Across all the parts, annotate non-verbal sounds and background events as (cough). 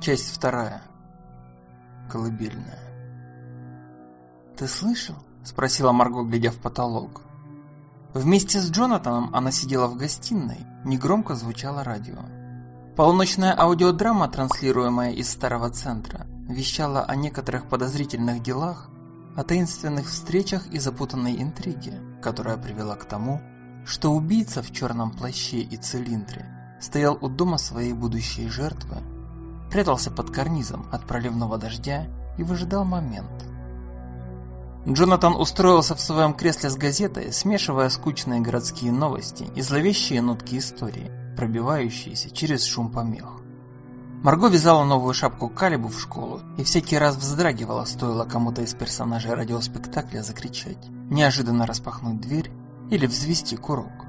Часть вторая. Колыбельная. «Ты слышал?» – спросила Марго, глядя в потолок. Вместе с Джонатаном она сидела в гостиной, негромко звучало радио. Полуночная аудиодрама, транслируемая из старого центра, вещала о некоторых подозрительных делах, о таинственных встречах и запутанной интриге, которая привела к тому, что убийца в черном плаще и цилиндре стоял у дома своей будущей жертвы, прятался под карнизом от проливного дождя и выжидал момент. Джонатан устроился в своем кресле с газетой, смешивая скучные городские новости и зловещие нотки истории, пробивающиеся через шум помех. Марго вязала новую шапку Калибу в школу и всякий раз вздрагивала, стоило кому-то из персонажей радиоспектакля закричать, неожиданно распахнуть дверь или взвести курок.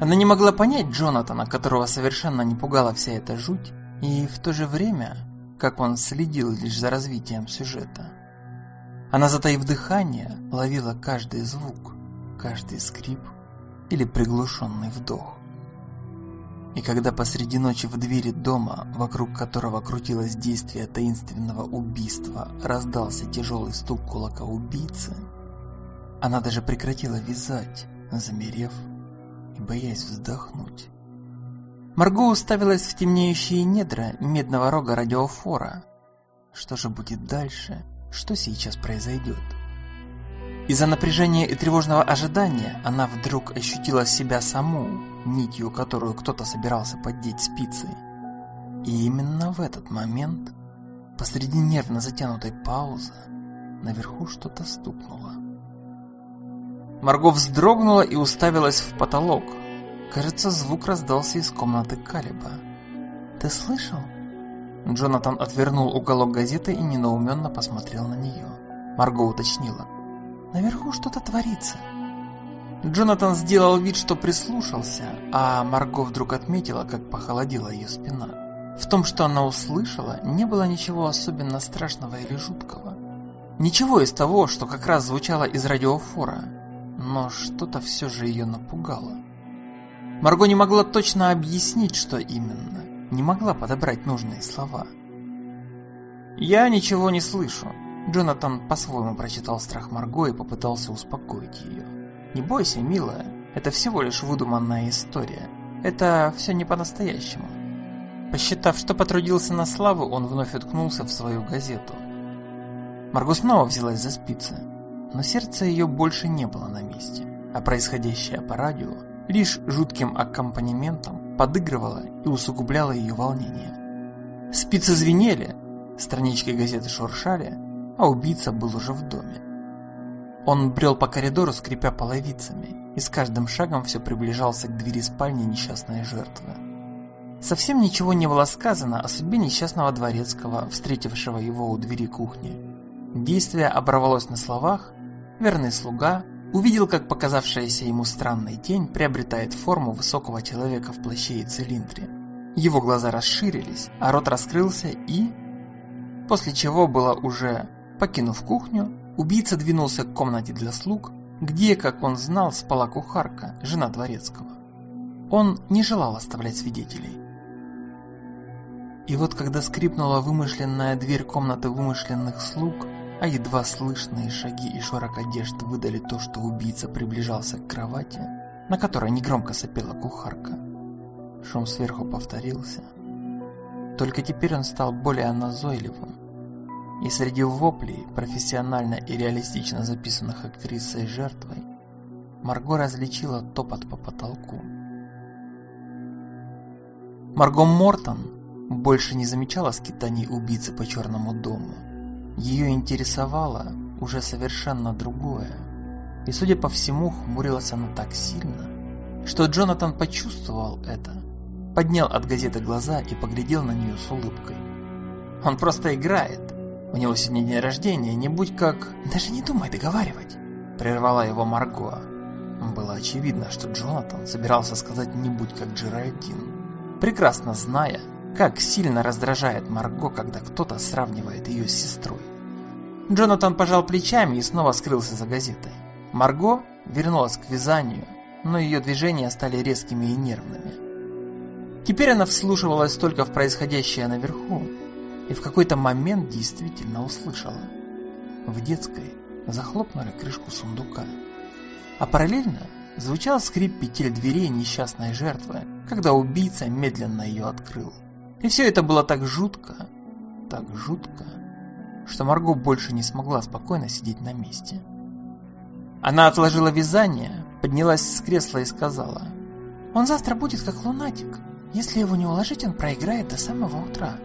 Она не могла понять Джонатана, которого совершенно не пугала вся эта жуть, и в то же время, как он следил лишь за развитием сюжета. Она, затаив дыхание, ловила каждый звук, каждый скрип или приглушенный вдох. И когда посреди ночи в двери дома, вокруг которого крутилось действие таинственного убийства, раздался тяжелый стук кулака убийцы, она даже прекратила вязать, замерев и боясь вздохнуть. Марго уставилась в темнеющие недра медного рога радиофора. Что же будет дальше? Что сейчас произойдет? Из-за напряжения и тревожного ожидания она вдруг ощутила себя саму, нитью, которую кто-то собирался поддеть спицей. И именно в этот момент, посреди нервно затянутой паузы, наверху что-то стукнуло. Марго вздрогнула и уставилась в потолок. Кажется, звук раздался из комнаты Калиба. «Ты слышал?» Джонатан отвернул уголок газеты и недоуменно посмотрел на нее. Марго уточнила. Наверху что-то творится. Джонатан сделал вид, что прислушался, а Марго вдруг отметила, как похолодела ее спина. В том, что она услышала, не было ничего особенно страшного или жуткого. Ничего из того, что как раз звучало из радиофора, но что-то все же ее напугало. Марго не могла точно объяснить, что именно, не могла подобрать нужные слова. «Я ничего не слышу», Джонатан по-своему прочитал страх Марго и попытался успокоить ее. «Не бойся, милая, это всего лишь выдуманная история. Это все не по-настоящему». Посчитав, что потрудился на славу, он вновь уткнулся в свою газету. Марго снова взялась за спицы, но сердце ее больше не было на месте, а происходящее по радио лишь жутким аккомпанементом подыгрывало и усугубляло ее волнение. Спицы звенели, странички газеты шуршали, а убийца был уже в доме. Он брел по коридору, скрипя половицами, и с каждым шагом все приближался к двери спальни несчастной жертвы. Совсем ничего не было сказано о судьбе несчастного дворецкого, встретившего его у двери кухни. Действие оборвалось на словах, верный слуга увидел, как показавшаяся ему странная тень приобретает форму высокого человека в плаще и цилиндре. Его глаза расширились, а рот раскрылся и... После чего было уже Покинув кухню, убийца двинулся к комнате для слуг, где, как он знал, спала кухарка, жена дворецкого. Он не желал оставлять свидетелей. И вот когда скрипнула вымышленная дверь комнаты вымышленных слуг, а едва слышные шаги и шорох одежд выдали то, что убийца приближался к кровати, на которой негромко сопела кухарка. Шум сверху повторился. Только теперь он стал более назойливым, и среди воплей, профессионально и реалистично записанных актрисой жертвой, Марго различила топот по потолку. Марго Мортон больше не замечала скитаний убийцы по черному дому. Ее интересовало уже совершенно другое. И, судя по всему, хмурилась она так сильно, что Джонатан почувствовал это, поднял от газеты глаза и поглядел на нее с улыбкой. Он просто играет. У него сегодня день рождения, не будь как... Даже не думай договаривать, прервала его Марго. Было очевидно, что Джонатан собирался сказать «не будь как Джеральдин», прекрасно зная, как сильно раздражает Марго, когда кто-то сравнивает ее с сестрой. Джонатан пожал плечами и снова скрылся за газетой. Марго вернулась к вязанию, но ее движения стали резкими и нервными. Теперь она вслушивалась только в происходящее наверху, и в какой-то момент действительно услышала. В детской захлопнули крышку сундука. А параллельно звучал скрип петель дверей несчастной жертвы, когда убийца медленно ее открыл. И все это было так жутко, так жутко, что Марго больше не смогла спокойно сидеть на месте. Она отложила вязание, поднялась с кресла и сказала, «Он завтра будет как лунатик. Если его не уложить, он проиграет до самого утра».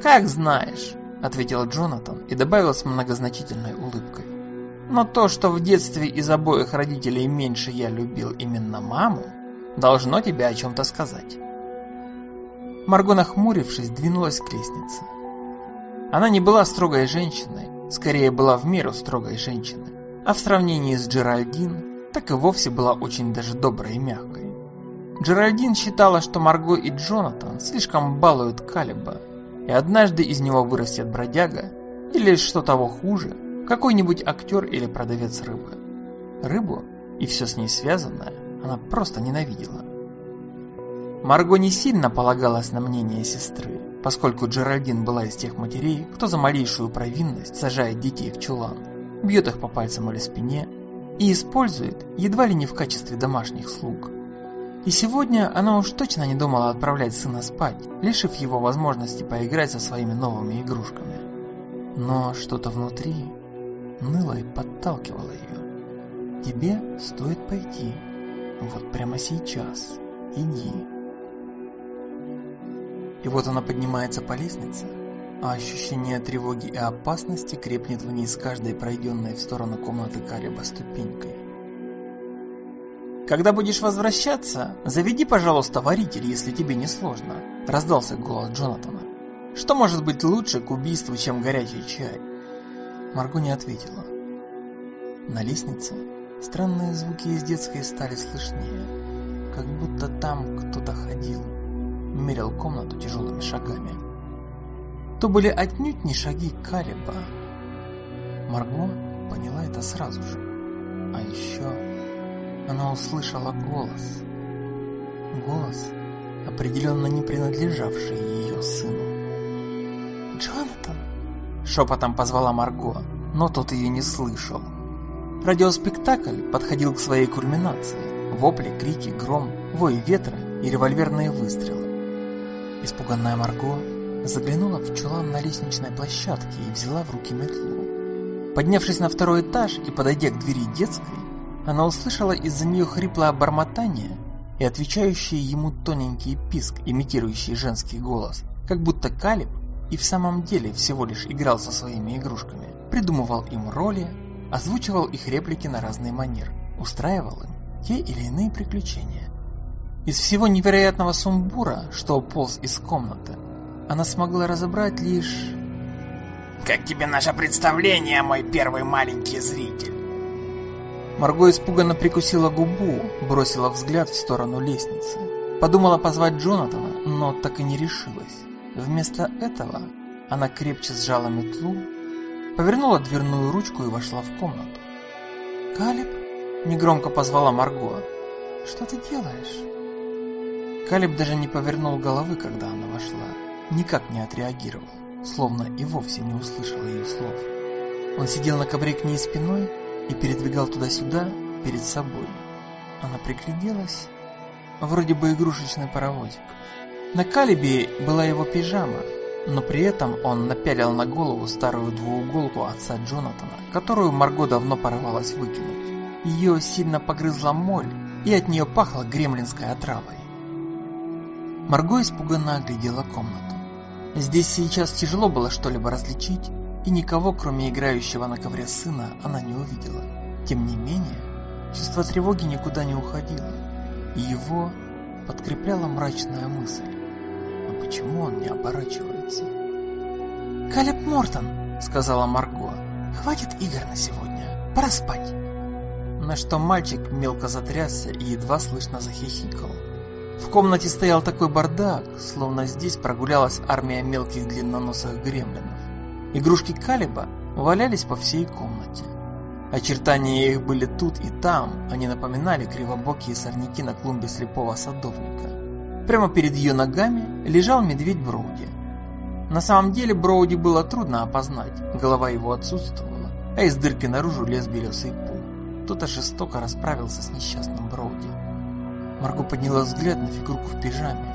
«Как знаешь», — ответил Джонатан и добавил с многозначительной улыбкой. «Но то, что в детстве из обоих родителей меньше я любил именно маму, должно тебе о чем-то сказать». Марго, нахмурившись, двинулась к лестнице. Она не была строгой женщиной, скорее была в меру строгой женщиной, а в сравнении с Джеральдин, так и вовсе была очень даже доброй и мягкой. Джеральдин считала, что Марго и Джонатан слишком балуют Калиба, и однажды из него вырастет бродяга, или, что того хуже, какой-нибудь актер или продавец рыбы. Рыбу и все с ней связанное она просто ненавидела. Марго не сильно полагалась на мнение сестры, поскольку Джеральдин была из тех матерей, кто за малейшую провинность сажает детей в чулан, бьет их по пальцам или спине и использует едва ли не в качестве домашних слуг. И сегодня она уж точно не думала отправлять сына спать, лишив его возможности поиграть со своими новыми игрушками. Но что-то внутри ныло и подталкивало ее. «Тебе стоит пойти. Вот прямо сейчас. Иди». И вот она поднимается по лестнице, а ощущение тревоги и опасности крепнет в ней с каждой пройденной в сторону комнаты Калиба ступенькой. «Когда будешь возвращаться, заведи, пожалуйста, варитель, если тебе не сложно», – раздался голос Джонатана. «Что может быть лучше к убийству, чем горячий чай?» Марго не ответила. На лестнице странные звуки из детской стали слышнее, как будто там кто-то ходил, мерил комнату тяжелыми шагами. То были отнюдь не шаги Калиба. Марго поняла это сразу же. А еще она услышала голос. Голос, определенно не принадлежавший ее сыну. «Джонатан!» – шепотом позвала Марго, но тот ее не слышал. Радиоспектакль подходил к своей кульминации. Вопли, крики, гром, вой ветра и револьверные выстрелы. Испуганная Марго заглянула в чулан на лестничной площадке и взяла в руки метлу. Поднявшись на второй этаж и подойдя к двери детской, она услышала из-за нее хриплое бормотание и отвечающий ему тоненький писк, имитирующий женский голос, как будто Калиб и в самом деле всего лишь играл со своими игрушками, придумывал им роли, озвучивал их реплики на разный манер, устраивал им те или иные приключения. Из всего невероятного сумбура, что полз из комнаты, она смогла разобрать лишь... «Как тебе наше представление, мой первый маленький зритель?» Марго испуганно прикусила губу, бросила взгляд в сторону лестницы. Подумала позвать Джонатана, но так и не решилась. Вместо этого она крепче сжала метлу, повернула дверную ручку и вошла в комнату. «Калиб?» – негромко позвала Марго. «Что ты делаешь?» Калиб даже не повернул головы, когда она вошла. Никак не отреагировал, словно и вовсе не услышал ее слов. Он сидел на ковре к ней спиной и передвигал туда-сюда перед собой. Она пригляделась, вроде бы игрушечный паровозик. На Калибе была его пижама, но при этом он напялил на голову старую двууголку отца Джонатана, которую Марго давно порывалась выкинуть. Ее сильно погрызла моль, и от нее пахло гремлинской отравой. Марго испуганно оглядела комнату. Здесь сейчас тяжело было что-либо различить, и никого, кроме играющего на ковре сына, она не увидела. Тем не менее, чувство тревоги никуда не уходило, и его подкрепляла мрачная мысль. А почему он не оборачивается? «Калеб Мортон!» — сказала Марго. «Хватит игр на сегодня, пора спать!» На что мальчик мелко затрясся и едва слышно захихикал. В комнате стоял такой бардак, словно здесь прогулялась армия мелких длинноносых гремлинов. Игрушки Калиба валялись по всей комнате. Очертания их были тут и там, они напоминали кривобокие сорняки на клумбе слепого садовника. Прямо перед ее ногами лежал медведь Броуди. На самом деле Броуди было трудно опознать, голова его отсутствовала, а из дырки наружу лез белесый пух. Кто-то жестоко расправился с несчастным Броуди. Марго подняла взгляд на фигурку в пижаме.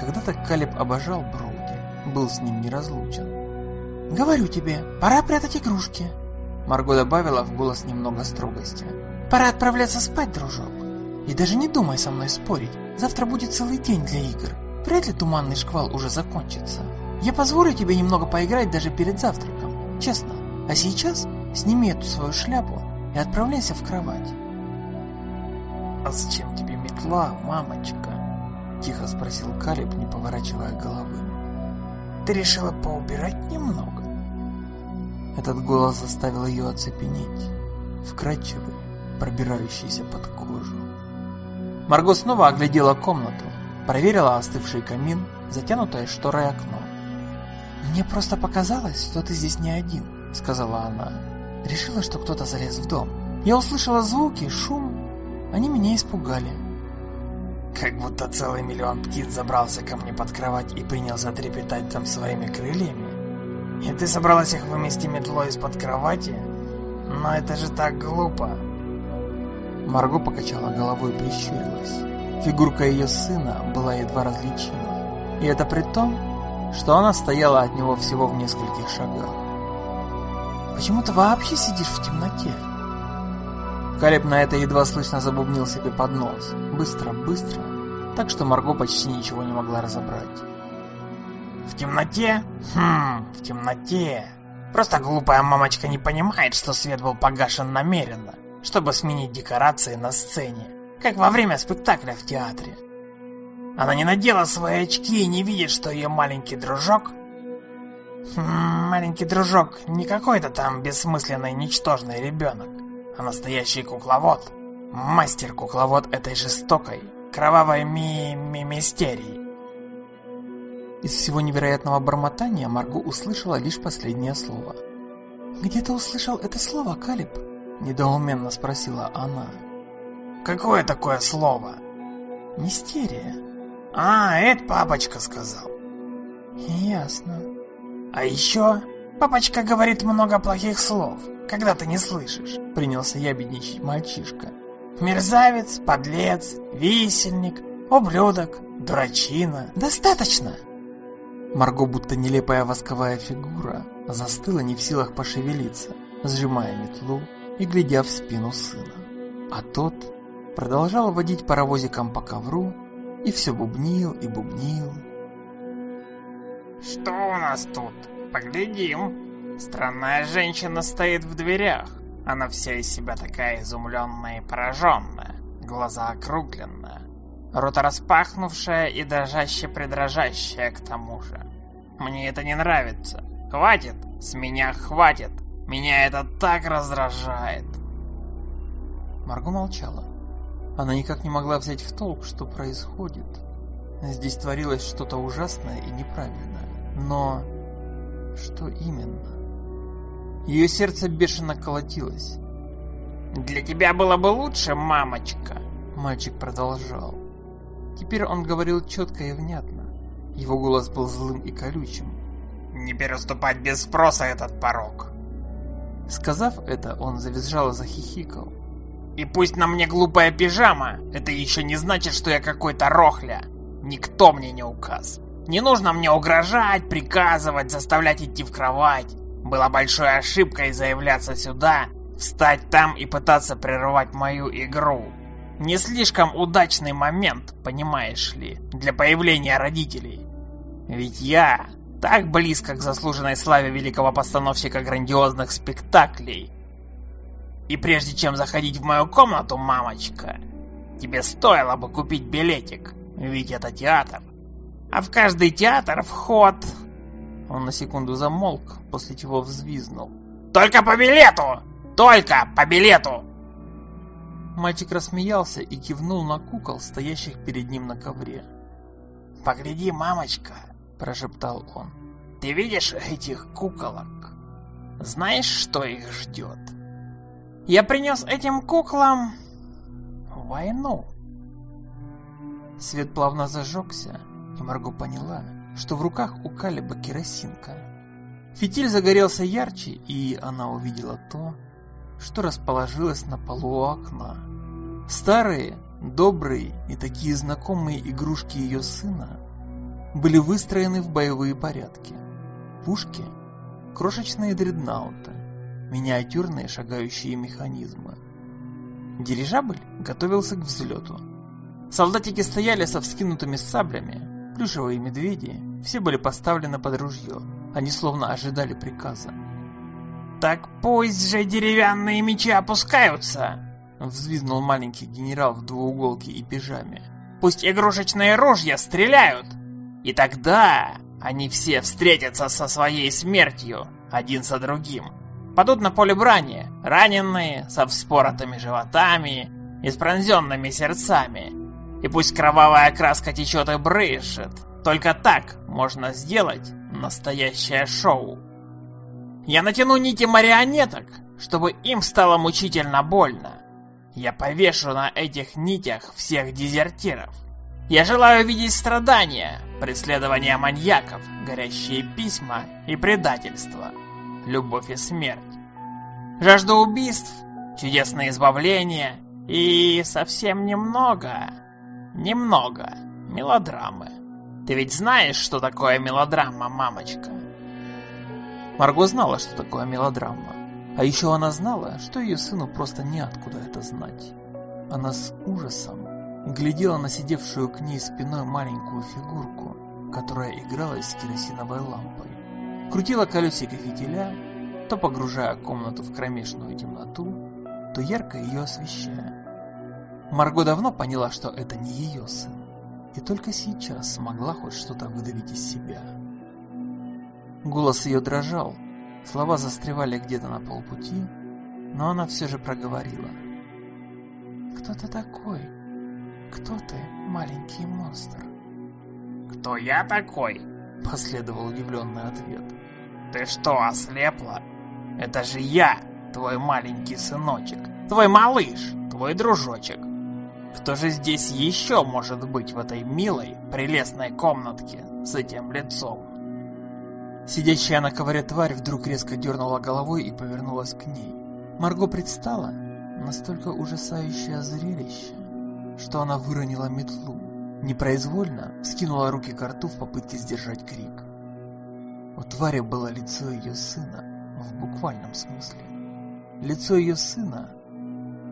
Когда-то Калеб обожал Броуди, был с ним неразлучен. «Говорю тебе, пора прятать игрушки!» Марго добавила в голос немного строгости. «Пора отправляться спать, дружок. И даже не думай со мной спорить. Завтра будет целый день для игр. Вряд ли туманный шквал уже закончится. Я позволю тебе немного поиграть даже перед завтраком. Честно. А сейчас сними эту свою шляпу и отправляйся в кровать. «А зачем тебе метла, мамочка?» Тихо спросил Калиб, не поворачивая головы. «Ты решила поубирать немного?» Этот голос заставил ее оцепенеть, вкрадчивый, пробирающийся под кожу. Марго снова оглядела комнату, проверила остывший камин, затянутое шторой окно. «Мне просто показалось, что ты здесь не один», — сказала она. Решила, что кто-то залез в дом. Я услышала звуки, шум. Они меня испугали. Как будто целый миллион птиц забрался ко мне под кровать и принялся трепетать там своими крыльями. И ты собралась их вымести метлой из-под кровати? Но это же так глупо. Марго покачала головой и прищурилась. Фигурка ее сына была едва различима. И это при том, что она стояла от него всего в нескольких шагах. Почему ты вообще сидишь в темноте? Калеб на это едва слышно забубнил себе под нос. Быстро, быстро. Так что Марго почти ничего не могла разобрать. В темноте? Хм, в темноте. Просто глупая мамочка не понимает, что свет был погашен намеренно, чтобы сменить декорации на сцене, как во время спектакля в театре. Она не надела свои очки и не видит, что ее маленький дружок Маленький дружок не какой-то там бессмысленный ничтожный ребенок, настоящий кукловод. Мастер-кукловод этой жестокой, кровавой ми ми мистерии. Из всего невероятного бормотания Марго услышала лишь последнее слово. «Где ты услышал это слово, Калиб?» – недоуменно спросила она. «Какое такое слово?» «Мистерия». «А, это папочка сказал». «Ясно». А еще папочка говорит много плохих слов, когда ты не слышишь. Принялся ябедничать мальчишка. Мерзавец, подлец, висельник, ублюдок, дурачина. Достаточно! Марго, будто нелепая восковая фигура, застыла не в силах пошевелиться, сжимая метлу и глядя в спину сына. А тот продолжал водить паровозиком по ковру и все бубнил и бубнил, что у нас тут? Поглядим. Странная женщина стоит в дверях. Она вся из себя такая изумленная и пораженная. Глаза округленные. Рот распахнувшая и дрожаще-придрожащая к тому же. Мне это не нравится. Хватит! С меня хватит! Меня это так раздражает. Марго молчала. Она никак не могла взять в толк, что происходит. Здесь творилось что-то ужасное и неправильное. Но что именно? Ее сердце бешено колотилось. «Для тебя было бы лучше, мамочка!» Мальчик продолжал. Теперь он говорил четко и внятно. Его голос был злым и колючим. «Не переступать без спроса этот порог!» Сказав это, он завизжал и захихикал. «И пусть на мне глупая пижама, это еще не значит, что я какой-то рохля. Никто мне не указ. Не нужно мне угрожать, приказывать, заставлять идти в кровать. Была большой ошибкой заявляться сюда, встать там и пытаться прервать мою игру. Не слишком удачный момент, понимаешь ли, для появления родителей. Ведь я так близко к заслуженной славе великого постановщика грандиозных спектаклей. И прежде чем заходить в мою комнату, мамочка, тебе стоило бы купить билетик, ведь это театр. А в каждый театр вход... Он на секунду замолк, после чего взвизнул. «Только по билету! Только по билету!» Мальчик рассмеялся и кивнул на кукол, стоящих перед ним на ковре. «Погляди, мамочка!» – прошептал он. «Ты видишь этих куколок? Знаешь, что их ждет? Я принес этим куклам войну!» Свет плавно зажегся, и Марго поняла, что в руках у Калиба керосинка. Фитиль загорелся ярче, и она увидела то, что расположилось на полу окна. Старые, добрые и такие знакомые игрушки ее сына были выстроены в боевые порядки. Пушки, крошечные дреднауты, миниатюрные шагающие механизмы. Дирижабль готовился к взлету. Солдатики стояли со вскинутыми саблями, плюшевые медведи, все были поставлены под ружье. Они словно ожидали приказа. «Так пусть же деревянные мечи опускаются!» Взвизнул маленький генерал в двууголке и пижаме. «Пусть игрушечные ружья стреляют! И тогда они все встретятся со своей смертью, один за другим. Падут на поле брани, раненые, со вспоротыми животами и с пронзенными сердцами. И пусть кровавая краска течет и брызжет, только так можно сделать настоящее шоу. Я натяну нити марионеток, чтобы им стало мучительно больно. Я повешу на этих нитях всех дезертиров. Я желаю видеть страдания, преследования маньяков, горящие письма и предательство, любовь и смерть. Жажду убийств, чудесное избавление и совсем немного, немного мелодрамы. Ты ведь знаешь, что такое мелодрама, мамочка? Марго знала, что такое мелодрама. А еще она знала, что ее сыну просто неоткуда это знать. Она с ужасом глядела на сидевшую к ней спиной маленькую фигурку, которая игралась с керосиновой лампой. Крутила колесико фитиля, то погружая комнату в кромешную темноту, то ярко ее освещая. Марго давно поняла, что это не ее сын, и только сейчас смогла хоть что-то выдавить из себя. Голос ее дрожал, слова застревали где-то на полпути, но она все же проговорила. «Кто ты такой? Кто ты, маленький монстр?» «Кто я такой?» — последовал удивленный ответ. «Ты что, ослепла? Это же я, твой маленький сыночек, твой малыш, твой дружочек. Кто же здесь еще может быть в этой милой, прелестной комнатке с этим лицом?» Сидящая на ковре тварь вдруг резко дернула головой и повернулась к ней. Марго предстала настолько ужасающее зрелище, что она выронила метлу, непроизвольно скинула руки к рту в попытке сдержать крик. У твари было лицо ее сына, в буквальном смысле. Лицо ее сына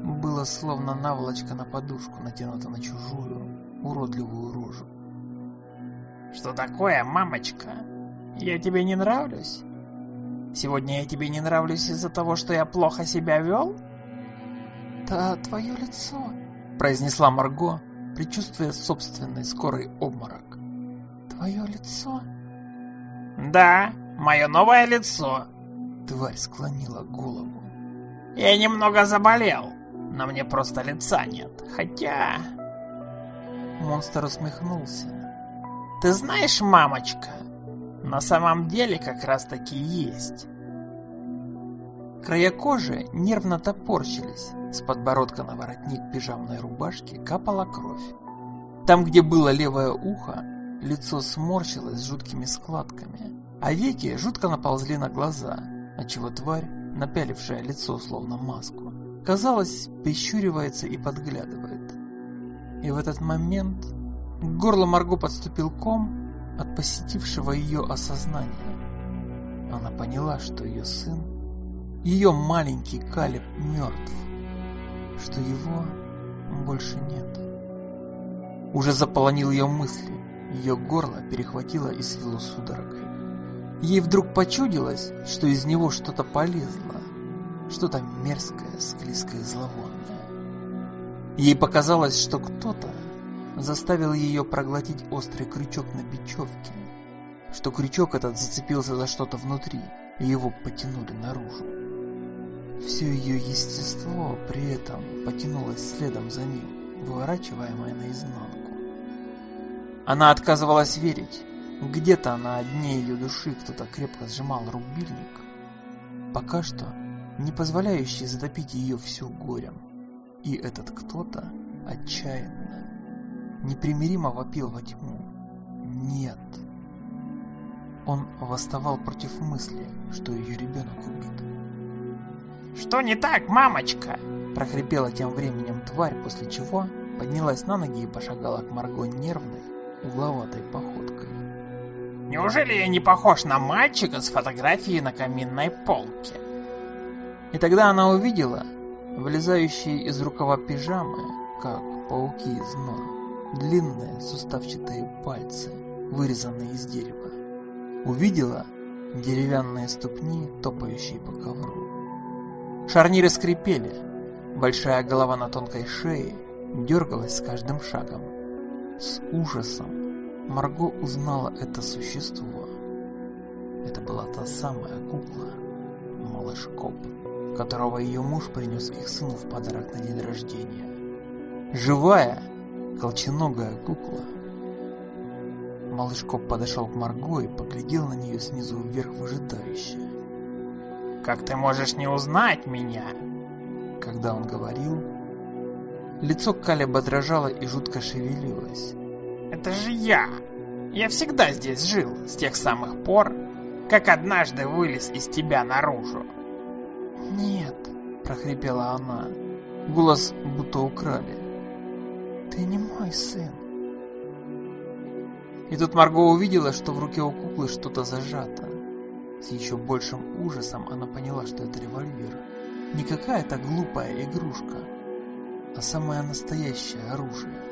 было словно наволочка на подушку, натянута на чужую, уродливую рожу. «Что такое, мамочка?» Я тебе не нравлюсь? Сегодня я тебе не нравлюсь из-за того, что я плохо себя вел? Да твое лицо, произнесла Марго, предчувствуя собственный скорый обморок. Твое лицо? Да, мое новое лицо. Тварь склонила голову. Я немного заболел, но мне просто лица нет. Хотя... Монстр усмехнулся. Ты знаешь, мамочка, на самом деле как раз таки есть. Края кожи нервно топорщились, с подбородка на воротник пижамной рубашки капала кровь. Там, где было левое ухо, лицо сморщилось с жуткими складками, а веки жутко наползли на глаза, отчего тварь, напялившая лицо словно маску, казалось, прищуривается и подглядывает. И в этот момент к горлу Марго подступил ком, от посетившего ее осознания. Она поняла, что ее сын, ее маленький Калиб мертв, что его больше нет. Уже заполонил ее мысли, ее горло перехватило и свело судорогой. Ей вдруг почудилось, что из него что-то полезло, что-то мерзкое, склизкое, зловонное. Ей показалось, что кто-то заставил ее проглотить острый крючок на бечевке, что крючок этот зацепился за что-то внутри, и его потянули наружу. Все ее естество при этом потянулось следом за ним, выворачиваемое наизнанку. Она отказывалась верить. Где-то на дне ее души кто-то крепко сжимал рубильник, пока что не позволяющий затопить ее всю горем. И этот кто-то отчаянно непримиримо вопил во тьму. Нет, Он восставал против мысли, что ее ребенок убит. «Что не так, мамочка?» прохрипела тем временем тварь, после чего поднялась на ноги и пошагала к Марго нервной, угловатой походкой. «Неужели я не похож на мальчика с фотографией на каминной полке?» И тогда она увидела вылезающие из рукава пижамы, как пауки из нор, длинные суставчатые пальцы, вырезанные из дерева. Увидела деревянные ступни, топающие по ковру. Шарниры скрипели, большая голова на тонкой шее дергалась с каждым шагом. С ужасом Марго узнала это существо. Это была та самая кукла, малыш Коп которого ее муж принес их сыну в подарок на день рождения. Живая, колченогая кукла. Малыш Коп подошел к Марго и поглядел на нее снизу вверх выжидающе. «Как ты можешь не узнать меня?» Когда он говорил, лицо Калеба дрожало и жутко шевелилось. «Это же я! Я всегда здесь жил, с тех самых пор, как однажды вылез из тебя наружу. «Нет», — прохрипела она. Голос будто украли. «Ты не мой сын». И тут Марго увидела, что в руке у куклы что-то зажато. С еще большим ужасом она поняла, что это револьвер. Не какая-то глупая игрушка, а самое настоящее оружие.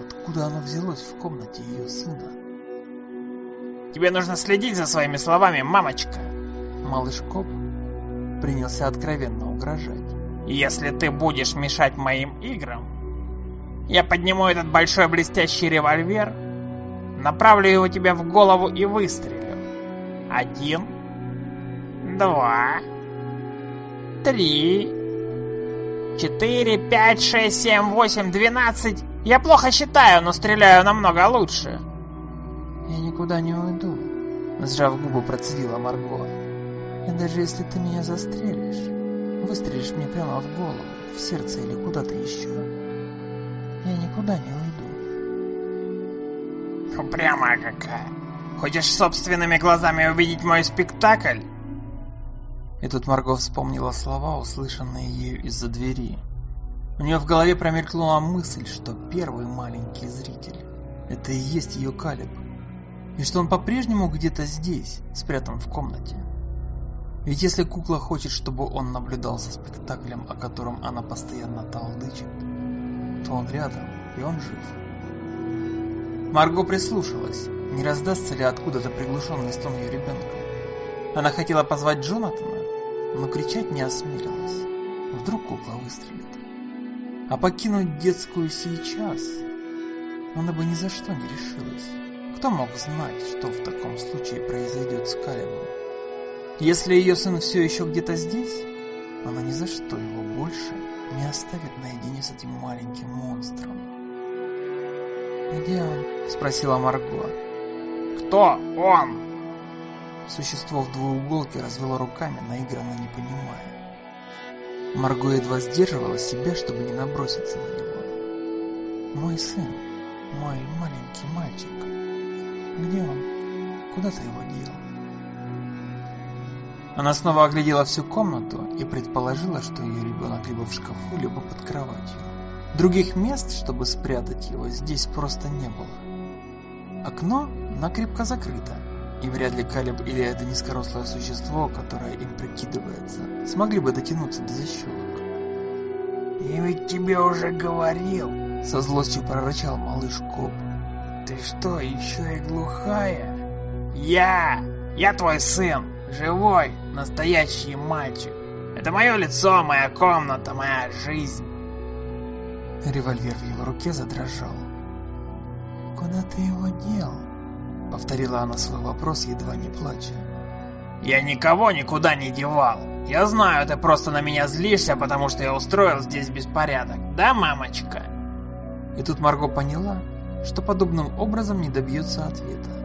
Откуда оно взялось в комнате ее сына? «Тебе нужно следить за своими словами, мамочка!» Малыш Коп принялся откровенно угрожать. «Если ты будешь мешать моим играм, я подниму этот большой блестящий револьвер, направлю его тебе в голову и выстрелю. Один, два, три, четыре, пять, шесть, семь, восемь, двенадцать. Я плохо считаю, но стреляю намного лучше». «Я никуда не уйду», — сжав губы, процедила Марго. И даже если ты меня застрелишь, выстрелишь мне прямо в голову, в сердце или куда-то еще, я никуда не уйду. Упрямая какая. Хочешь собственными глазами увидеть мой спектакль? И тут Марго вспомнила слова, услышанные ею из-за двери. У нее в голове промелькнула мысль, что первый маленький зритель — это и есть ее Калиб, и что он по-прежнему где-то здесь, спрятан в комнате. Ведь если кукла хочет, чтобы он наблюдал за спектаклем, о котором она постоянно толдычит, то он рядом, и он жив. Марго прислушалась, не раздастся ли откуда-то приглушенный стон ее ребенка. Она хотела позвать Джонатана, но кричать не осмелилась. Вдруг кукла выстрелит. А покинуть детскую сейчас она бы ни за что не решилась. Кто мог знать, что в таком случае произойдет с Калибом? Если ее сын все еще где-то здесь, она ни за что его больше не оставит наедине с этим маленьким монстром. «Где он?» – спросила Марго. «Кто он?» Существо в двууголке развело руками, наигранно не понимая. Марго едва сдерживала себя, чтобы не наброситься на него. «Мой сын, мой маленький мальчик. Где он? Куда ты его дел?» Она снова оглядела всю комнату и предположила, что ее ребенок либо в шкафу, либо под кроватью. Других мест, чтобы спрятать его, здесь просто не было. Окно накрепко закрыто, и вряд ли Калеб или это низкорослое существо, которое им прикидывается, смогли бы дотянуться до защелок. «Я ведь тебе уже говорил!» — со злостью прорычал малыш Коп. «Ты что, еще и глухая?» «Я! Я твой сын! Живой, настоящий мальчик. Это мое лицо, моя комната, моя жизнь. Револьвер в его руке задрожал. «Куда ты его дел?» Повторила она свой вопрос, едва не плача. «Я никого никуда не девал. Я знаю, ты просто на меня злишься, потому что я устроил здесь беспорядок. Да, мамочка?» И тут Марго поняла, что подобным образом не добьется ответа.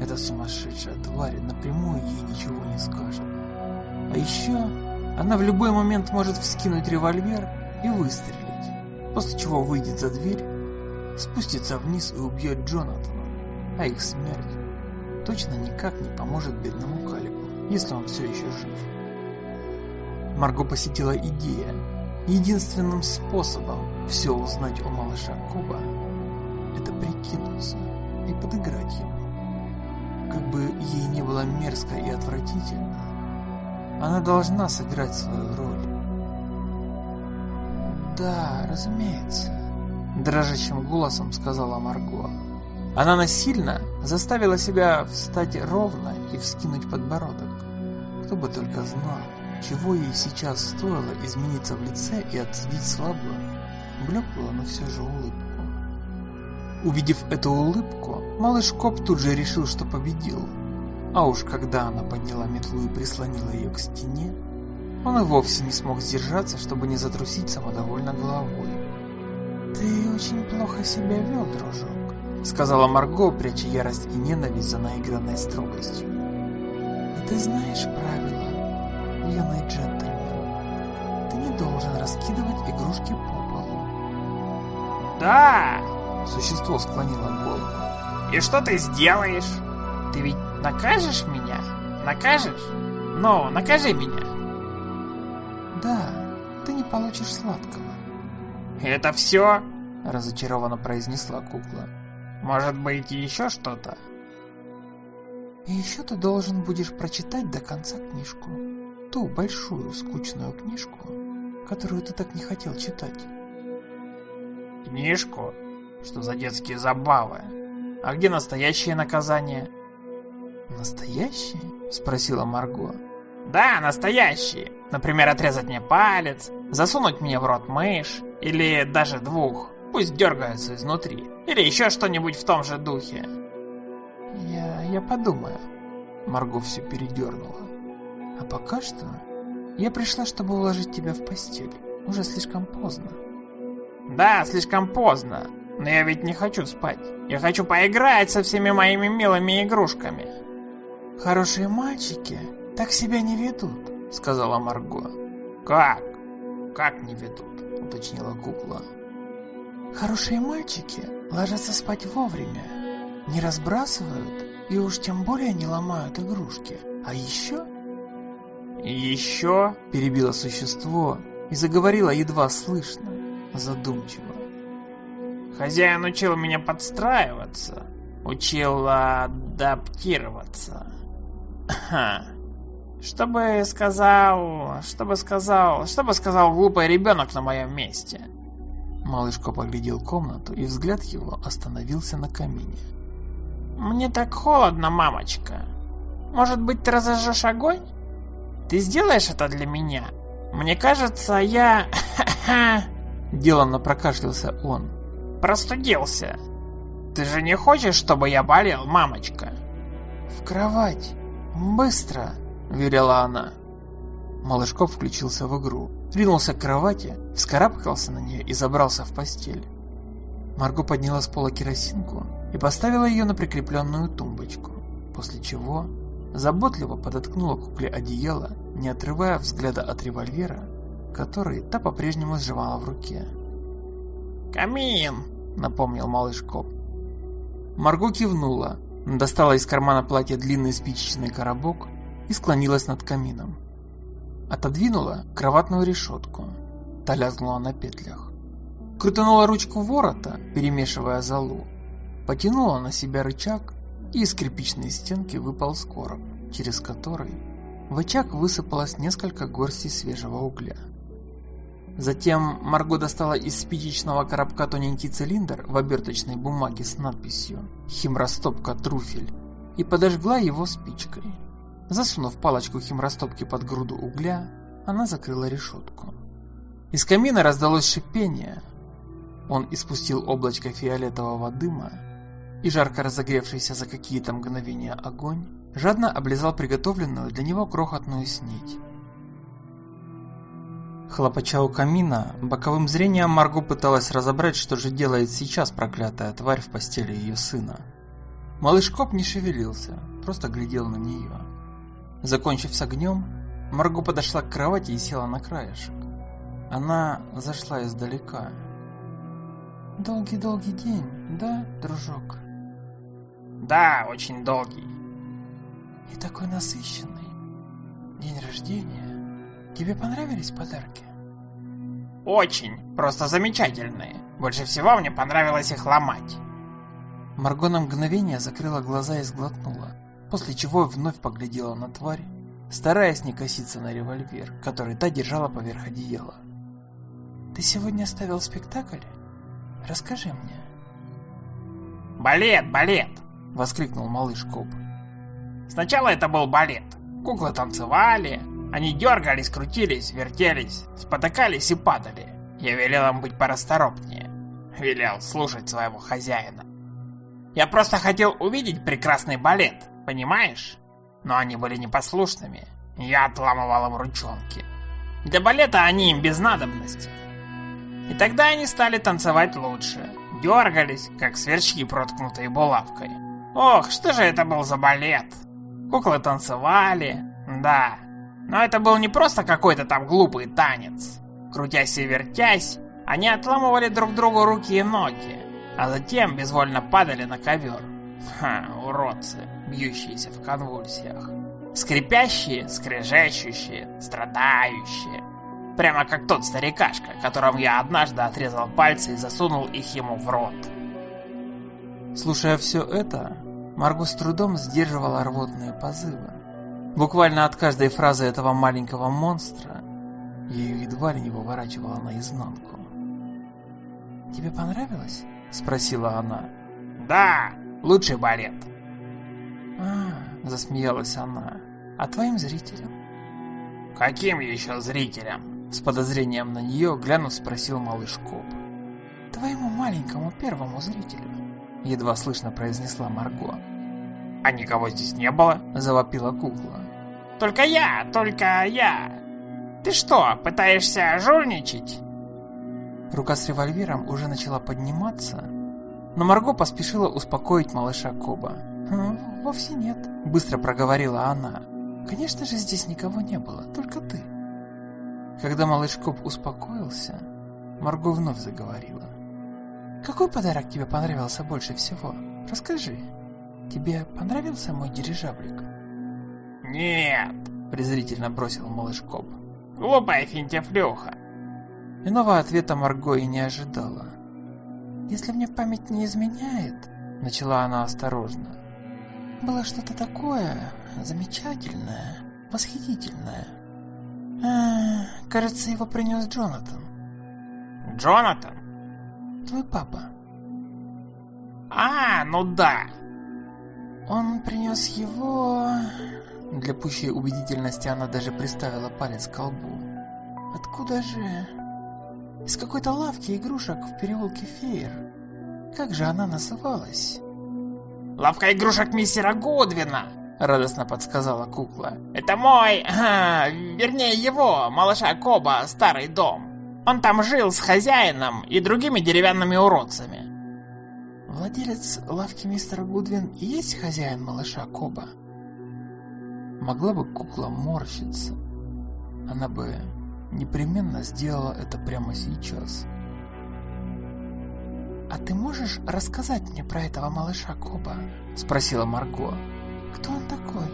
Эта сумасшедшая тварь напрямую ей ничего не скажет. А еще она в любой момент может вскинуть револьвер и выстрелить, после чего выйдет за дверь, спустится вниз и убьет Джонатана, а их смерть точно никак не поможет бедному Калибу, если он все еще жив. Марго посетила идея. Единственным способом все узнать у малыша Коба – это прикинуться и подыграть ему. Как бы ей не было мерзко и отвратительно, она должна сыграть свою роль. «Да, разумеется», – дрожащим голосом сказала Марго. Она насильно заставила себя встать ровно и вскинуть подбородок. Кто бы только знал, чего ей сейчас стоило измениться в лице и отцедить слабую, блеклую, но все же улыбку. Увидев эту улыбку, малыш Коп тут же решил, что победил. А уж когда она подняла метлу и прислонила ее к стене, он и вовсе не смог сдержаться, чтобы не затрусить самодовольно головой. «Ты очень плохо себя вел, дружок», сказала Марго, пряча ярость и ненависть за наигранной строгостью. И ты знаешь правила, юный джентльмен. Ты не должен раскидывать игрушки по полу. Да! Существо склонило голову. И что ты сделаешь? Ты ведь накажешь меня? Накажешь? Ну, накажи меня. Да, ты не получишь сладкого. Это все? Разочарованно произнесла кукла. Может быть, еще что-то? И еще ты должен будешь прочитать до конца книжку. Ту большую скучную книжку, которую ты так не хотел читать. Книжку? Что за детские забавы? А где настоящее наказание? Настоящие? Спросила Марго. Да, настоящие. Например, отрезать мне палец, засунуть мне в рот мышь, или даже двух пусть дергаются изнутри. Или еще что-нибудь в том же духе. Я, я подумаю. Марго все передернула. А пока что я пришла, чтобы уложить тебя в постель. Уже слишком поздно. Да, слишком поздно. Но я ведь не хочу спать. Я хочу поиграть со всеми моими милыми игрушками. Хорошие мальчики так себя не ведут, сказала Марго. Как? Как не ведут? Уточнила кукла. Хорошие мальчики ложатся спать вовремя, не разбрасывают и уж тем более не ломают игрушки. А еще... еще... Перебило существо и заговорило едва слышно, задумчиво. Хозяин учил меня подстраиваться, учил адаптироваться. Ха. Что бы сказал, что бы сказал, что бы сказал глупый ребенок на моем месте? Малышка поглядел комнату, и взгляд его остановился на камине. «Мне так холодно, мамочка. Может быть, ты разожжешь огонь? Ты сделаешь это для меня? Мне кажется, я... (laughs) Деланно прокашлялся он. Простудился. Ты же не хочешь, чтобы я болел, мамочка? В кровать. Быстро, велела она. Малышков включился в игру, ринулся к кровати, вскарабкался на нее и забрался в постель. Марго подняла с пола керосинку и поставила ее на прикрепленную тумбочку, после чего заботливо подоткнула кукле одеяло, не отрывая взгляда от револьвера, который та по-прежнему сжимала в руке. «Камин!» — напомнил малыш Коп. Марго кивнула, достала из кармана платья длинный спичечный коробок и склонилась над камином. Отодвинула кроватную решетку. Та лязгнула на петлях. Крутанула ручку ворота, перемешивая золу. Потянула на себя рычаг, и из скрипичной стенки выпал скороб, через который в очаг высыпалось несколько горстей свежего угля. Затем Марго достала из спичечного коробка тоненький цилиндр в оберточной бумаге с надписью «Химрастопка труфель» и подожгла его спичкой. Засунув палочку химрастопки под груду угля, она закрыла решетку. Из камина раздалось шипение. Он испустил облачко фиолетового дыма, и жарко разогревшийся за какие-то мгновения огонь жадно облизал приготовленную для него крохотную снедь. Хлопача у камина, боковым зрением Марго пыталась разобрать, что же делает сейчас проклятая тварь в постели ее сына. Малыш Коп не шевелился, просто глядел на нее. Закончив с огнем, Марго подошла к кровати и села на краешек. Она зашла издалека. «Долгий-долгий день, да, дружок?» «Да, очень долгий. И такой насыщенный. День рождения. Тебе понравились подарки? Очень, просто замечательные. Больше всего мне понравилось их ломать. Марго на мгновение закрыла глаза и сглотнула, после чего вновь поглядела на тварь, стараясь не коситься на револьвер, который та держала поверх одеяла. «Ты сегодня ставил спектакль? Расскажи мне». «Балет, балет!» — воскликнул малыш Коп. «Сначала это был балет. Куклы танцевали, они дергались, крутились, вертелись, спотыкались и падали. Я велел им быть порасторопнее. Велел слушать своего хозяина. Я просто хотел увидеть прекрасный балет, понимаешь? Но они были непослушными. Я отламывал им ручонки. Для балета они им без надобности. И тогда они стали танцевать лучше. Дергались, как сверчки, проткнутые булавкой. Ох, что же это был за балет? Куклы танцевали, да. Но это был не просто какой-то там глупый танец. Крутясь и вертясь, они отламывали друг другу руки и ноги а затем безвольно падали на ковер. Ха, уродцы, бьющиеся в конвульсиях. Скрипящие, скрежещущие, страдающие. Прямо как тот старикашка, которому я однажды отрезал пальцы и засунул их ему в рот. Слушая все это, Марго с трудом сдерживала рвотные позывы. Буквально от каждой фразы этого маленького монстра ее едва ли не выворачивало наизнанку. «Тебе понравилось?» Спросила она. Да, лучший балет. А, засмеялась она. А твоим зрителям? Каким еще зрителям? С подозрением на нее глянув спросил малыш Коп. Твоему маленькому первому зрителю. Едва слышно произнесла Марго. А никого здесь не было? Завопила кукла. Только я, только я. Ты что, пытаешься жульничать? Рука с револьвером уже начала подниматься, но Марго поспешила успокоить малыша Коба. «Вовсе нет», — быстро проговорила она. «Конечно же здесь никого не было, только ты». Когда малыш Коб успокоился, Марго вновь заговорила. «Какой подарок тебе понравился больше всего? Расскажи. Тебе понравился мой дирижаблик?» «Нет», — презрительно бросил малыш Коб. «Глупая финтифлюха. Иного ответа Марго и не ожидала. «Если мне память не изменяет», — начала она осторожно, — «было что-то такое замечательное, восхитительное. А, кажется, его принес Джонатан». «Джонатан?» «Твой папа». «А, ну да». «Он принес его...» Для пущей убедительности она даже приставила палец к колбу. «Откуда же...» из какой-то лавки игрушек в переулке Фейер. Как же она называлась? «Лавка игрушек мистера Гудвина!» — радостно подсказала кукла. «Это мой, а, (laughs) вернее его, малыша Коба, старый дом. Он там жил с хозяином и другими деревянными уродцами». «Владелец лавки мистера Гудвин и есть хозяин малыша Коба?» Могла бы кукла морщиться. Она бы непременно сделала это прямо сейчас. «А ты можешь рассказать мне про этого малыша Коба?» — спросила Марго. «Кто он такой?»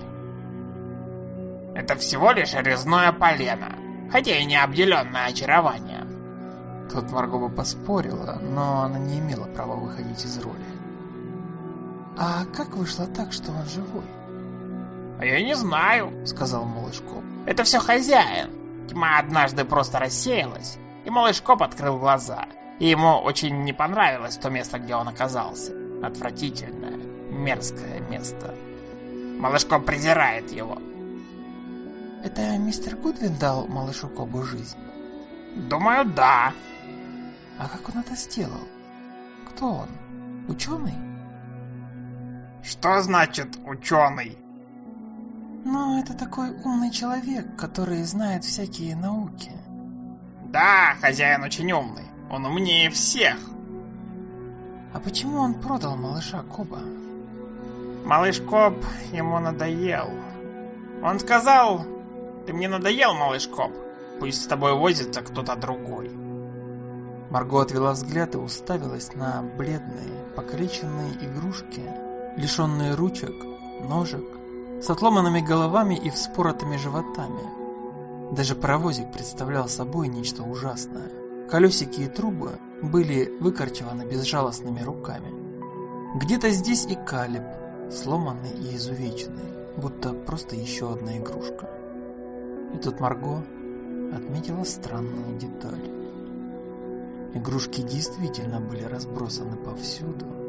«Это всего лишь резное полено, хотя и не обделенное очарованием». Тут Марго бы поспорила, но она не имела права выходить из роли. «А как вышло так, что он живой?» «А я не знаю», — сказал малыш Коб. «Это все хозяин. Тьма однажды просто рассеялась, и малыш Коп открыл глаза. И ему очень не понравилось то место, где он оказался. Отвратительное, мерзкое место. Малыш Коп презирает его. Это мистер Гудвин дал малышу Кобу жизнь? Думаю, да. А как он это сделал? Кто он? Ученый? Что значит ученый? Но это такой умный человек, который знает всякие науки. Да, хозяин очень умный. Он умнее всех. А почему он продал малыша Коба? Малыш Коб ему надоел. Он сказал, ты мне надоел, малыш Коб. Пусть с тобой возится кто-то другой. Марго отвела взгляд и уставилась на бледные, покалеченные игрушки, лишенные ручек, ножек с отломанными головами и вспоротыми животами. Даже паровозик представлял собой нечто ужасное. Колесики и трубы были выкорчеваны безжалостными руками. Где-то здесь и Калиб, сломанный и изувеченный, будто просто еще одна игрушка. И тут Марго отметила странную деталь. Игрушки действительно были разбросаны повсюду.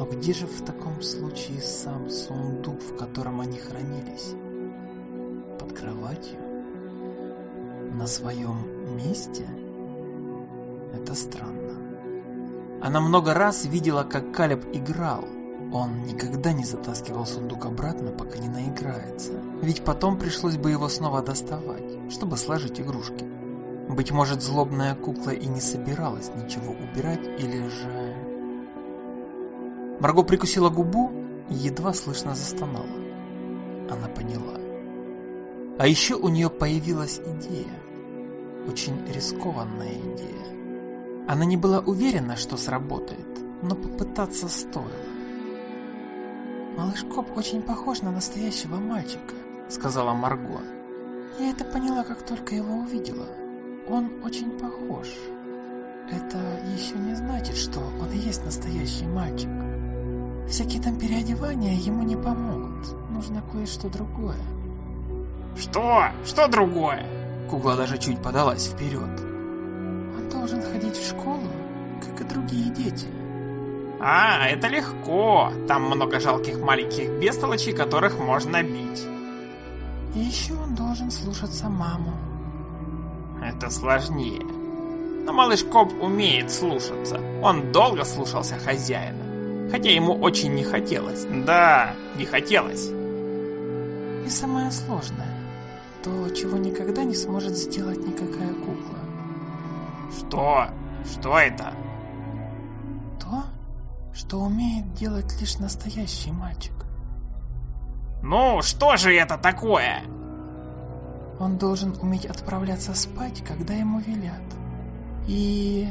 Но где же в таком случае сам сундук, в котором они хранились? Под кроватью? На своем месте? Это странно. Она много раз видела, как Калеб играл. Он никогда не затаскивал сундук обратно, пока не наиграется. Ведь потом пришлось бы его снова доставать, чтобы сложить игрушки. Быть может, злобная кукла и не собиралась ничего убирать, или же... Марго прикусила губу и едва слышно застонала. Она поняла. А еще у нее появилась идея. Очень рискованная идея. Она не была уверена, что сработает, но попытаться стоило. «Малыш Коп очень похож на настоящего мальчика», — сказала Марго. «Я это поняла, как только его увидела. Он очень похож. Это еще не значит, что он и есть настоящий мальчик. Всякие там переодевания ему не помогут. Нужно кое-что другое. Что? Что другое? Кукла даже чуть подалась вперед. Он должен ходить в школу, как и другие дети. А, это легко. Там много жалких маленьких бестолочей, которых можно бить. И еще он должен слушаться маму. Это сложнее. Но малыш Коп умеет слушаться. Он долго слушался хозяина. Хотя ему очень не хотелось. Да, не хотелось. И самое сложное. То, чего никогда не сможет сделать никакая кукла. Что? Что это? То, что умеет делать лишь настоящий мальчик. Ну, что же это такое? Он должен уметь отправляться спать, когда ему велят. И...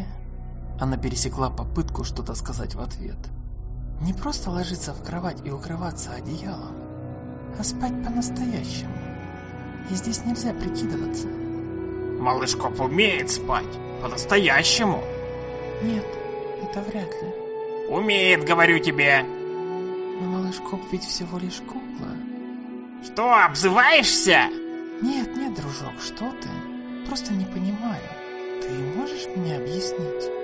Она пересекла попытку что-то сказать в ответ. Не просто ложиться в кровать и укрываться одеялом, а спать по-настоящему. И здесь нельзя прикидываться. Малыш Коп умеет спать. По-настоящему. Нет, это вряд ли. Умеет, говорю тебе. Но малыш Коп ведь всего лишь кукла. Что, обзываешься? Нет, нет, дружок, что ты? Просто не понимаю. Ты можешь мне объяснить?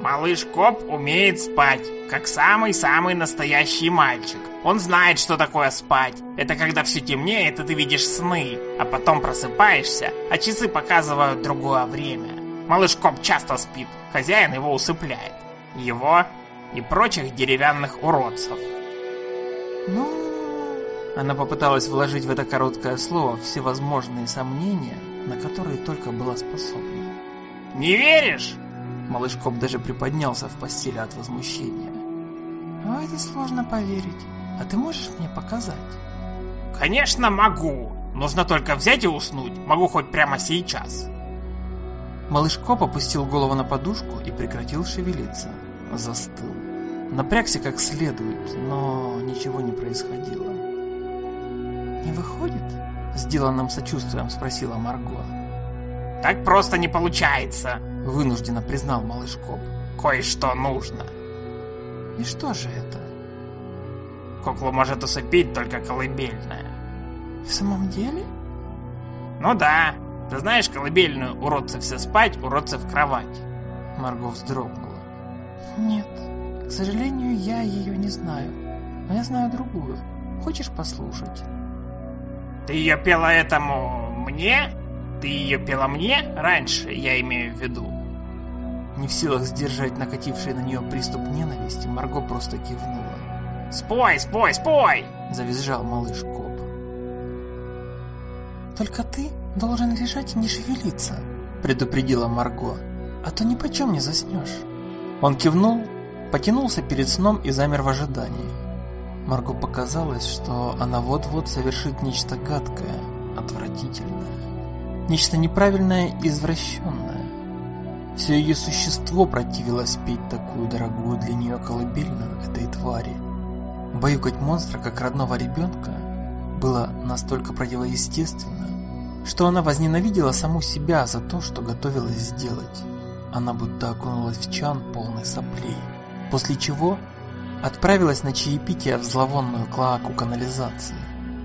Малыш Коп умеет спать, как самый-самый настоящий мальчик. Он знает, что такое спать. Это когда все темнеет, и ты видишь сны, а потом просыпаешься, а часы показывают другое время. Малыш Коп часто спит, хозяин его усыпляет. Его и прочих деревянных уродцев. Ну, она попыталась вложить в это короткое слово всевозможные сомнения, на которые только была способна. «Не веришь?» Малыш Коп даже приподнялся в постели от возмущения. «В это сложно поверить. А ты можешь мне показать?» «Конечно могу. Нужно только взять и уснуть. Могу хоть прямо сейчас». Малыш Коп опустил голову на подушку и прекратил шевелиться. Застыл. Напрягся как следует, но ничего не происходило не выходит?» Сделанным сочувствием спросила Марго. «Так просто не получается», — вынужденно признал малыш Коп. «Кое-что нужно». «И что же это?» «Куклу может усыпить только колыбельная». «В самом деле?» «Ну да. Ты знаешь колыбельную «Уродцы все спать, уродцы в кровать»?» Марго вздрогнула. «Нет, к сожалению, я ее не знаю. Но я знаю другую. Хочешь послушать?» Ты ее пела этому мне? Ты ее пела мне раньше, я имею в виду. Не в силах сдержать накативший на нее приступ ненависти, Марго просто кивнула. «Спой, спой, спой!» – завизжал малыш Коп. «Только ты должен лежать и не шевелиться», – предупредила Марго. «А то ни почем не заснешь». Он кивнул, потянулся перед сном и замер в ожидании. Марго показалось, что она вот-вот совершит нечто гадкое, отвратительное. Нечто неправильное и извращенное. Все ее существо противилось петь такую дорогую для нее колыбельную этой твари. Баюкать монстра как родного ребенка было настолько противоестественно, что она возненавидела саму себя за то, что готовилась сделать. Она будто окунулась в чан полный соплей, после чего отправилась на чаепитие в зловонную клоаку канализации,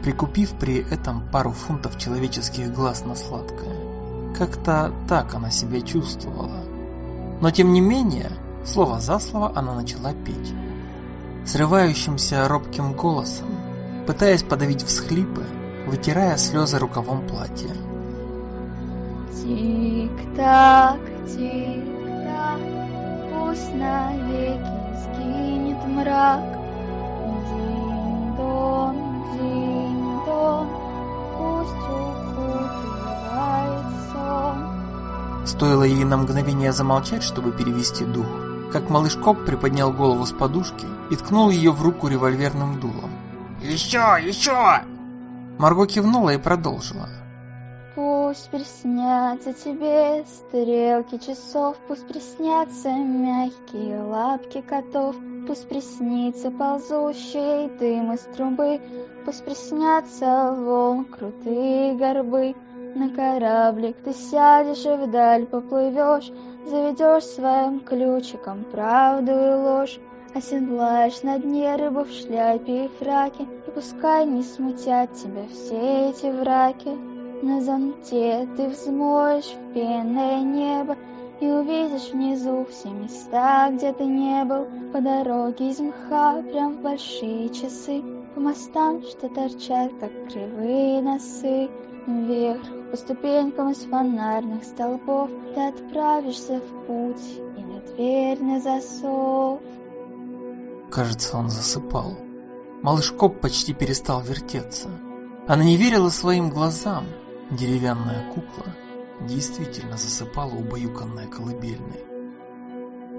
прикупив при этом пару фунтов человеческих глаз на сладкое. Как-то так она себя чувствовала. Но тем не менее, слово за слово она начала петь. Срывающимся робким голосом, пытаясь подавить всхлипы, вытирая слезы рукавом платья. Тик-так, тик-так, пусть навеки сгинет мрак. Дин-дон, дин-дон, пусть Стоило ей на мгновение замолчать, чтобы перевести дух, как малыш Кок приподнял голову с подушки и ткнул ее в руку револьверным дулом. Еще, еще! Марго кивнула и продолжила. Пусть приснятся тебе стрелки часов, Пусть приснятся мягкие лапки котов, Пусть приснится ползущий дым из трубы, Пусть приснятся волн крутые горбы. На кораблик. Ты сядешь и вдаль поплывешь, Заведешь своим ключиком правду и ложь, Оседлаешь на дне рыбу в шляпе и фраке, И пускай не смутят тебя все эти враки. На зонте ты взмоешь в пенное небо И увидишь внизу все места, где ты не был. По дороге из мха прям в большие часы По мостам, что торчат, как кривые носы Вверх по ступенькам из фонарных столбов Ты отправишься в путь и на дверь на засов Кажется, он засыпал. Малыш Коп почти перестал вертеться. Она не верила своим глазам. Деревянная кукла действительно засыпала убаюканная колыбельной.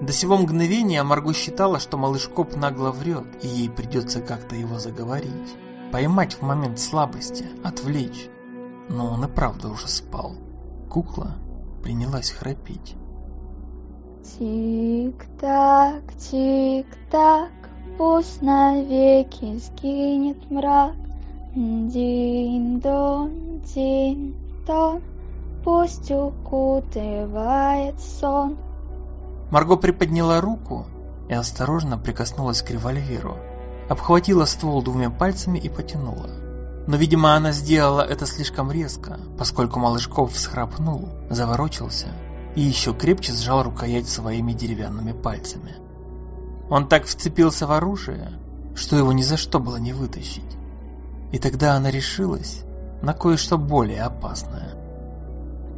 До сего мгновения Марго считала, что малыш Коп нагло врет, и ей придется как-то его заговорить. Поймать в момент слабости, отвлечь. Но он и правда уже спал. Кукла принялась храпеть. Тик-так, тик-так, пусть навеки сгинет мрак. Дин-дон, дин-дон, пусть укутывает сон. Марго приподняла руку и осторожно прикоснулась к револьверу. Обхватила ствол двумя пальцами и потянула. Но, видимо, она сделала это слишком резко, поскольку Малышков всхрапнул, заворочился и еще крепче сжал рукоять своими деревянными пальцами. Он так вцепился в оружие, что его ни за что было не вытащить. И тогда она решилась на кое-что более опасное.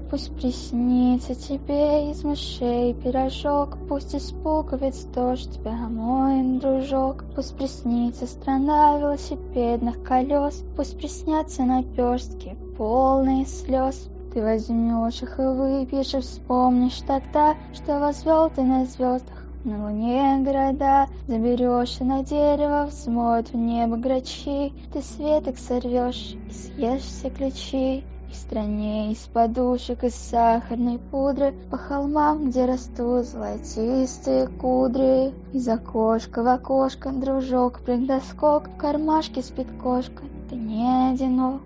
Пусть приснится тебе из мышей пирожок, Пусть испугает дождь тебя, мой дружок. Пусть приснится страна велосипедных колес, Пусть приснятся наперстки, полные слез. Ты возьмешь их и выпьешь, и вспомнишь тогда, Что возвел ты на звездах, на луне города. Заберешься на дерево, взмоют в небо грачи, Ты светок сорвешь и съешь все ключи. И стране из подушек, из сахарной пудры По холмам, где растут золотистые кудри. Из окошка в окошко, дружок, прыг-доскок, В кармашке спит кошка, ты не одинок.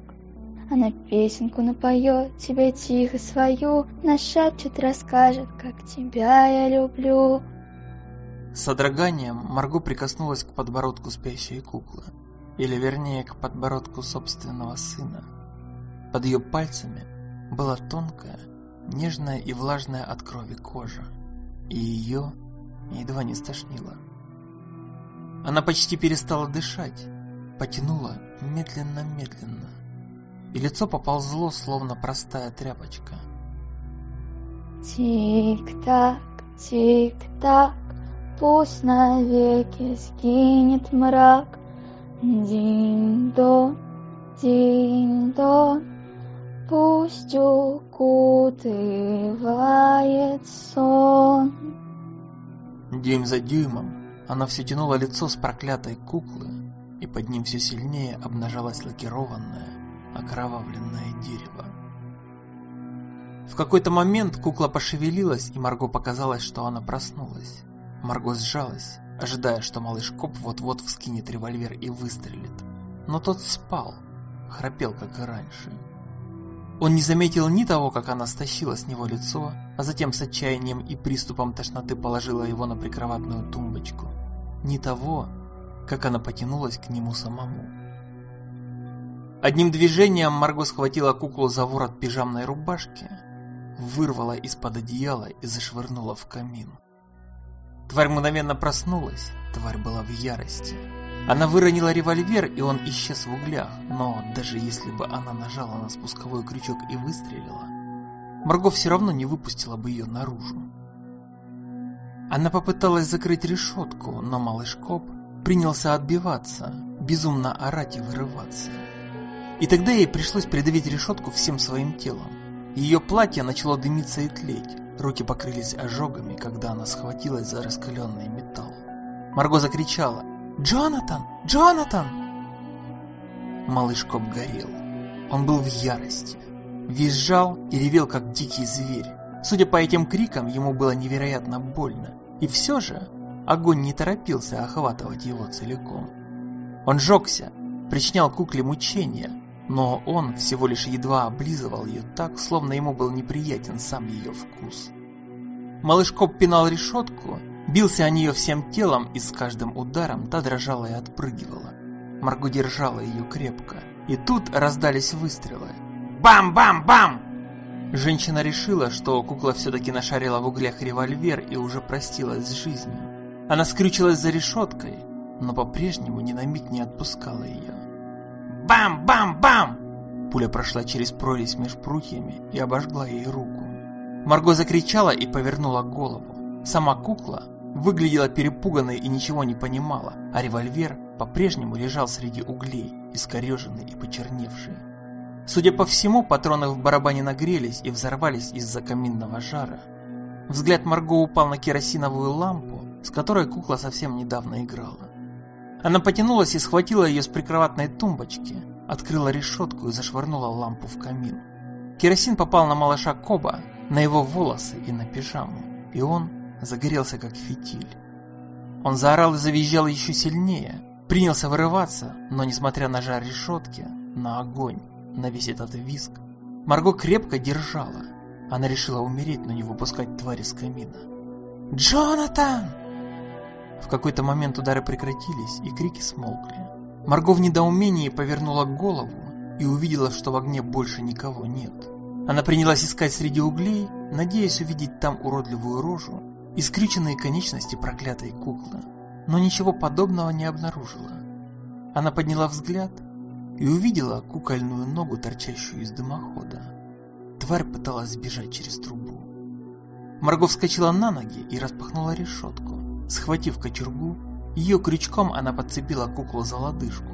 Она песенку напоет тебе тихо свою, Нашепчет, расскажет, как тебя я люблю. С содроганием Марго прикоснулась к подбородку спящей куклы, или вернее к подбородку собственного сына. Под ее пальцами была тонкая, нежная и влажная от крови кожа, и ее едва не стошнило. Она почти перестала дышать, потянула медленно-медленно, и лицо поползло, словно простая тряпочка. Тик-так, тик-так, пусть навеки сгинет мрак. Дин-дон, дин-дон, пусть укутывает сон. Дюйм за дюймом она все тянула лицо с проклятой куклы, и под ним все сильнее обнажалось лакированное, окровавленное дерево. В какой-то момент кукла пошевелилась, и Марго показалось, что она проснулась. Марго сжалась, ожидая, что малыш Коп вот-вот вскинет револьвер и выстрелит. Но тот спал, храпел, как и раньше. Он не заметил ни того, как она стащила с него лицо, а затем с отчаянием и приступом тошноты положила его на прикроватную тумбочку, ни того, как она потянулась к нему самому. Одним движением Марго схватила куклу за ворот пижамной рубашки, вырвала из-под одеяла и зашвырнула в камин. Тварь мгновенно проснулась, тварь была в ярости. Она выронила револьвер, и он исчез в углях, но даже если бы она нажала на спусковой крючок и выстрелила, Марго все равно не выпустила бы ее наружу. Она попыталась закрыть решетку, но малыш Коп принялся отбиваться, безумно орать и вырываться. И тогда ей пришлось придавить решетку всем своим телом. Ее платье начало дымиться и тлеть, руки покрылись ожогами, когда она схватилась за раскаленный металл. Марго закричала «Джонатан! Джонатан!» Малыш Коп горел. Он был в ярости. Визжал и ревел, как дикий зверь. Судя по этим крикам, ему было невероятно больно. И все же огонь не торопился охватывать его целиком. Он жегся, причинял кукле мучения, но он всего лишь едва облизывал ее так, словно ему был неприятен сам ее вкус. Малыш Коп пинал решетку, Бился о нее всем телом, и с каждым ударом та дрожала и отпрыгивала. Марго держала ее крепко. И тут раздались выстрелы. Бам-бам-бам! Женщина решила, что кукла все-таки нашарила в углях револьвер и уже простилась с жизнью. Она скрючилась за решеткой, но по-прежнему ни на миг не отпускала ее. Бам-бам-бам! Пуля прошла через прорезь меж прутьями и обожгла ей руку. Марго закричала и повернула голову. Сама кукла выглядела перепуганной и ничего не понимала, а револьвер по-прежнему лежал среди углей, искореженный и почерневший. Судя по всему, патроны в барабане нагрелись и взорвались из-за каминного жара. Взгляд Марго упал на керосиновую лампу, с которой кукла совсем недавно играла. Она потянулась и схватила ее с прикроватной тумбочки, открыла решетку и зашвырнула лампу в камин. Керосин попал на малыша Коба, на его волосы и на пижаму, и он загорелся как фитиль. Он заорал и завизжал еще сильнее, принялся вырываться, но несмотря на жар решетки, на огонь, на весь этот визг, Марго крепко держала. Она решила умереть, но не выпускать тварь из камина. «Джонатан!» В какой-то момент удары прекратились, и крики смолкли. Марго в недоумении повернула голову и увидела, что в огне больше никого нет. Она принялась искать среди углей, надеясь увидеть там уродливую рожу и скрюченные конечности проклятой куклы, но ничего подобного не обнаружила. Она подняла взгляд и увидела кукольную ногу, торчащую из дымохода. Тварь пыталась сбежать через трубу. Марго вскочила на ноги и распахнула решетку. Схватив кочергу, ее крючком она подцепила куклу за лодыжку.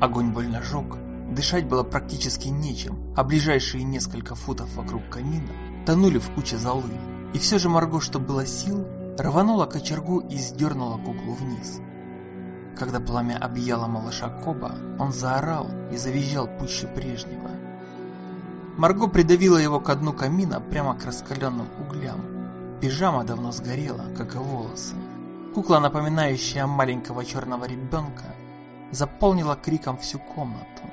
Огонь больно жег, дышать было практически нечем, а ближайшие несколько футов вокруг камина тонули в куче золы. И все же Марго, что было сил, рванула кочергу и сдернула куклу вниз. Когда пламя объяло малыша Коба, он заорал и завизжал пуще прежнего. Марго придавила его к дну камина прямо к раскаленным углям. Пижама давно сгорела, как и волосы. Кукла, напоминающая маленького черного ребенка, заполнила криком всю комнату.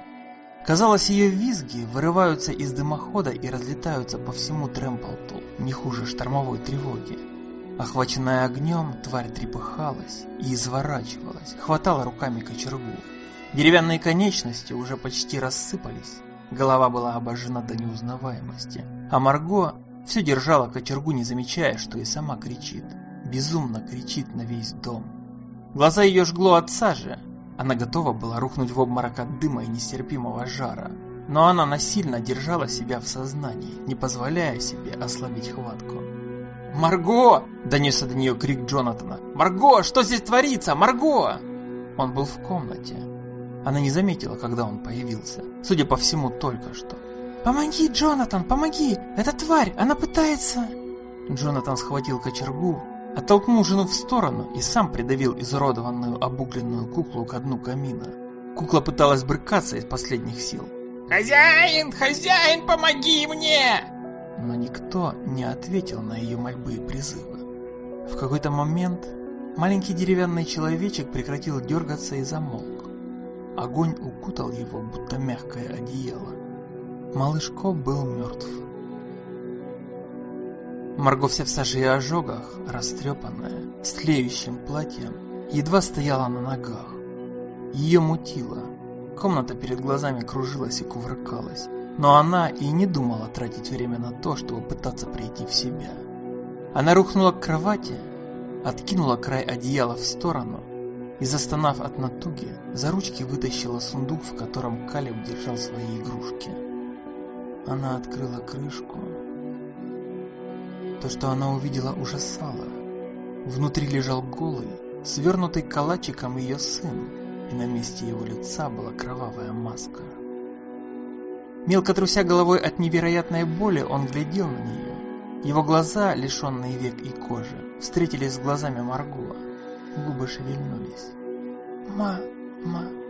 Казалось, ее визги вырываются из дымохода и разлетаются по всему Трэмплту, не хуже штормовой тревоги. Охваченная огнем, тварь трепыхалась и изворачивалась, хватала руками кочергу. Деревянные конечности уже почти рассыпались, голова была обожжена до неузнаваемости, а Марго все держала кочергу, не замечая, что и сама кричит. Безумно кричит на весь дом. Глаза ее жгло от сажи, она готова была рухнуть в обморок от дыма и нестерпимого жара, но она насильно держала себя в сознании, не позволяя себе ослабить хватку. «Марго!» – донесся до нее крик Джонатана. «Марго, что здесь творится? Марго!» Он был в комнате. Она не заметила, когда он появился. Судя по всему, только что. «Помоги, Джонатан, помоги! Эта тварь, она пытается...» Джонатан схватил кочергу, Оттолкнул жену в сторону и сам придавил изуродованную обугленную куклу к дну камина. Кукла пыталась брыкаться из последних сил. «Хозяин! Хозяин, помоги мне!» Но никто не ответил на ее мольбы и призывы. В какой-то момент Маленький деревянный человечек прекратил дергаться и замолк. Огонь укутал его, будто мягкое одеяло. Малышко был мертв. Марго вся в саже и ожогах, растрепанная, с тлеющим платьем, едва стояла на ногах. Ее мутило. Комната перед глазами кружилась и кувыркалась. Но она и не думала тратить время на то, чтобы пытаться прийти в себя. Она рухнула к кровати, откинула край одеяла в сторону и, застонав от натуги, за ручки вытащила сундук, в котором Калиб держал свои игрушки. Она открыла крышку. То, что она увидела, ужасало. Внутри лежал голый, свернутый калачиком ее сын, и на месте его лица была кровавая маска. Мелко труся головой от невероятной боли, он глядел на нее. Его глаза, лишенные век и кожи, встретились с глазами Марго. Губы шевельнулись. «Ма... ма...